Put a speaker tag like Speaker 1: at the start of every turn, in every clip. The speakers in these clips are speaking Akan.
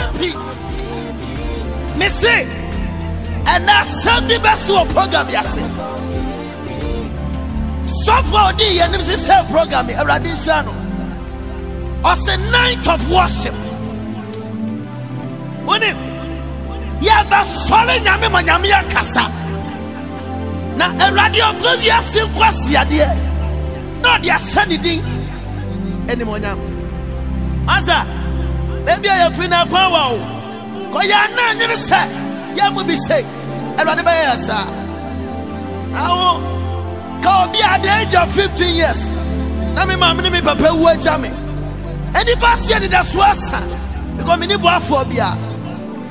Speaker 1: Ebi, me se, ɛnna asɛm bi bɛsi wɔ program yi ase. Sɔfo a odi yɛn anim sisɛ program yi, Awurade nhyira no. Ɔse night of worship. Wone, yɛbɛsɔre nyame ma nyame akasa. Na Awurade ɔbɛ wiase nkɔ asiadeɛ na ɔde ahyɛ ne din. animuonyam. Asa, ebia yɛfiri no akwan wa o, kɔ yɛn anan nwene sɛ yɛn mu bi sei, Awurade bɛyɛ yɛ saa. Awo, ka obi at the age of 15 years, na me maame ne me papa wu agya me. Nnipa aseɛ anidasoɔ asa, because me ni boafoɔ biara.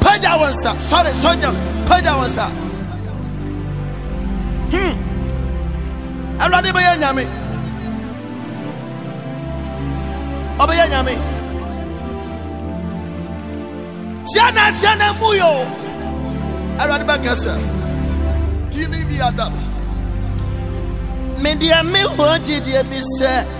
Speaker 1: Pagya wo nsa. Sɔre, sɔre gyina me. Pagya wo nsa. Hmm. Awurade bɛyɛ nyame. Ɔbɛyɛ nyame. Tia na tia na mu yo. Awurade bɛkasa. Bini bi adaba. Me deɛ me hɔ gye deɛ bi sɛ.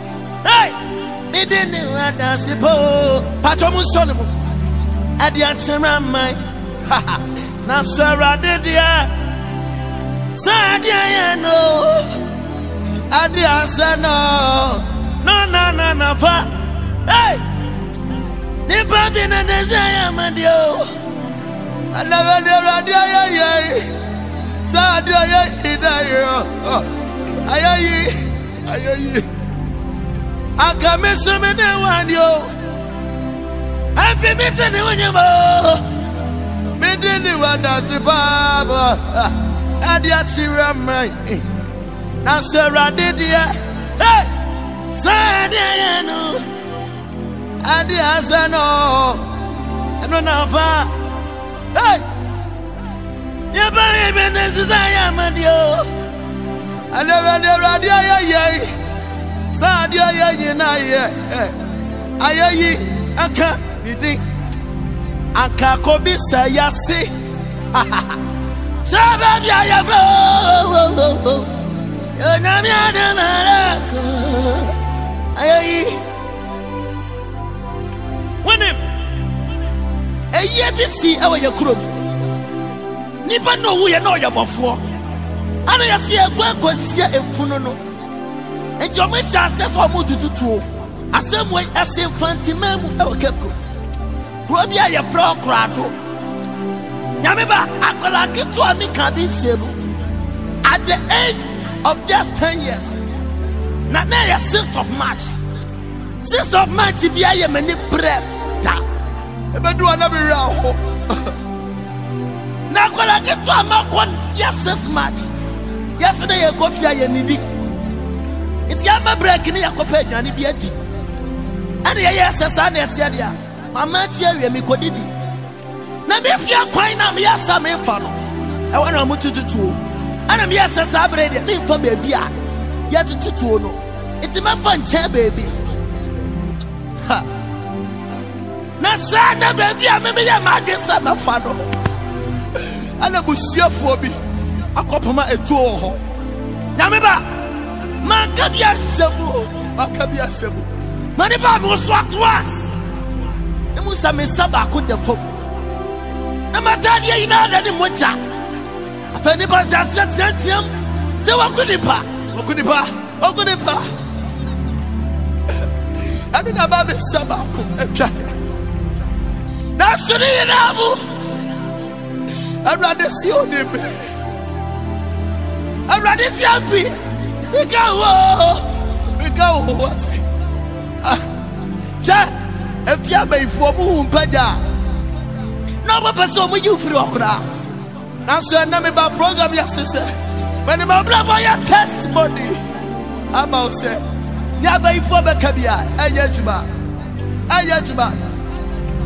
Speaker 1: Hey! Me did new and dance the po. Patomu sonomu. At the action of my. Now, sir, I did ya. Sad, yeah, no. At the answer, no. No, no, no, no, fa. Hey! Nipa bi na ne sɛ yɛ ma deɛ o. Anaba deɛ awurade ayɛ yɛ. Sɛ adeɛ yɛ yi da yɛ o. Ayɛ yi. Ayeyi. Anka me so me ne wani o. Ebi mi te ne wani mo. Me di ni wada si baba. Adi achira mai. Na se rade dia. Hey. Sa adi ayenu. Adi asano. Eno na fa. Hey! Deɛ bɛn yɛ bɛn na ɛsɛ sɛ ayɛ amadeɛ o. Ɛnna Awurade Awurade ayɛ yɛn sɛ adeɛ ayɛ yi na ayɛ ɛ. Ayɛ yi ɛka ne din. Anka akɔbi sɛ yɛase. Sɛ baabi a yɛfrɛ o. Yɛnyame adamara ko. Ayɛ yi. Wonim, ayie bi si wɔ yɛ kuro mu. Nipa na owu yɛ na ɔyɛ bɔfoɔ. Ana yɛsi ɛkɔ ɛkɔ sie mfunu no. Nti wɔn hyɛ ase sɛ wɔn tututuo. Asɛm wei ɛsi mfantimaa mu ɛwɔ Cape Coast. Kuro bi a yɛfrɛ hɔ Korado. Nyame ba, akwadaa ketewa mi ka bi nhyɛ mu. At the age of just ten years, na na ɛyɛ sixth of March. Sixth of March bi ayɛ m'ani brɛ da. Ebedu hɔ na me werɛ aho. Na akwadaa ketewa ma kɔ yɛ six March. Yɛso na yɛkɔ fie a yɛnidi. Nti yɛma brɛk ne yɛkɔpɛ aduane bi adi. Ɛne yɛyɛ sɛ saa na ɛteɛ deɛ. Mama ati awie, mekodidi. Na mefia kwan na meyɛ sɛ mefa no. Ɛwɔ na motututuo. Ɛna meyɛ sɛ saa bere deɛ memfa baabi a yɛtututuo no. Nti mɛfa nkyɛn baabi. Ha! Na saa na baabi a memeyɛ m'adwene sɛ mɛfa no. Ɛna busuafoɔ bi akɔpoma etuo wɔ hɔ. Nyame ba! Manka bi asɛm o, manka bi asɛm o. Mani baa me so ato ase. Na mu sɛ me nsa baako da fam. Na m'ataadeɛ nyinaa da ne mogya. Afei nipa nsa aseɛ teateam sɛ wɔku nipa, wɔku nipa, wɔku nipa. Ɛno na ɛma me nsa baako atwa. Nanso ne nyinaa mu, Awurade si ɔne me. Awurade si api. Mika wo. Mika wo wate. Ah. Hwɛ. Efi abayifoɔ mu hu mpagya. Na wɔn pɛ sɛ wɔn yi firi hɔ koraa. Nanso ɛnna mi ba program yɛ ase sɛ. Mɛni ma abira bɔ yɛ testimony. Ama wo sɛ. Ní abayifoɔ bɛka bi a ɛyɛ adwuma. Ɛyɛ adwuma.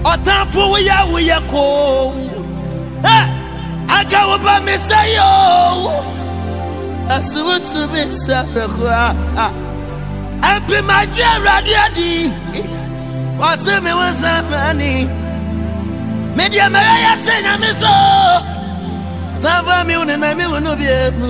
Speaker 1: Ɔtanfo woyɛ woyɛ koo. Ɛ. Anka woba me sɛ yoo Ɛso wotumi sɛ me kora Ɛmpi magye awurade adi Wɔte me wo sɛ mani Me deɛ mɛyɛ yɛ sɛ nyame so Sanfa me wo nana me wo no bie mu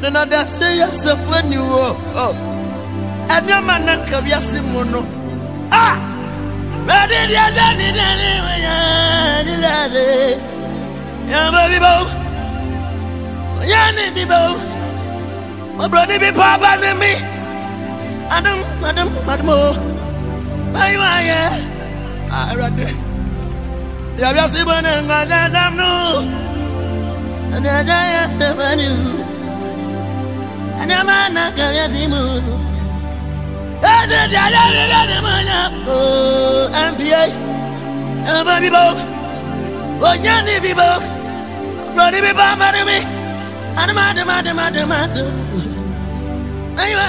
Speaker 1: Na na de ahyɛ yɛ asafo aniwuo. Oh, nneɛma na nka wiase mu no. Ah! Bɛde de ahyɛ ne dɛne wɔyɛ ne dɛde. Yɛma bi bɛwo. Ɔyɛ ne bi bɛwo. Ɔbrɔde bi pa aba ne me. Adam, Adam, Adam o. Bɛyi wɔayɛ. Ah, Awurade, yɛ wiase bɔ ne nkwa gyɛntam no. Ɛne ɛgya yɛ tɛfɛ ne wu. Ɛne ɛma na ka wiase mu no. Ɛde di ayɛ ne yɛ ne mu nya. Oh, MPA, ɛma bi bɔ. Onya
Speaker 2: ne bi bɔ. Brɔde bi bɔ
Speaker 3: ama ne mi. Adema, adema, adema, adema, adema. Ayiwa.